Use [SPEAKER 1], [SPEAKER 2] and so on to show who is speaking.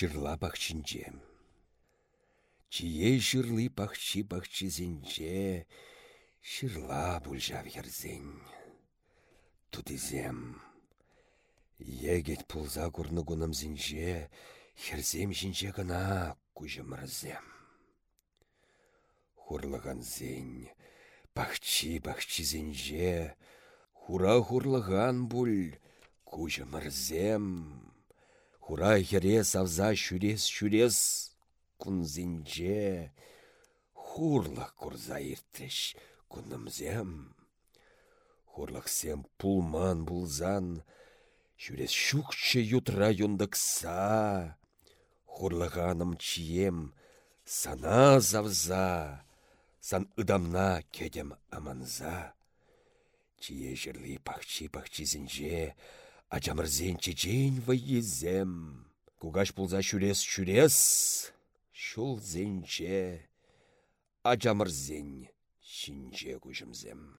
[SPEAKER 1] шырла пахчинче. Чие шырлы пахчи пахчизенче, шырла пульжав ерзен. Тудызем. Егет пулза курны зінже, херзем жінже гына кужымырзем. Хурлыған зен, пахчи зінже, хура хурлыған бұл, кужымырзем. Хура хере савза шүрес-шүрес кунзинже, хурлық курза иртреш кунымзем. Хурлықсем пулман булзан, Шүрес шукче ютра юндықса, хурлығаным чием, сана завза, сан ыдамна кедем аманза. Чие жырлы пахчи зінже, ачамырзен чечен езем. Кугаш пулза шүрес шүрес, шул зенче, ачамырзен шинче күжімзем.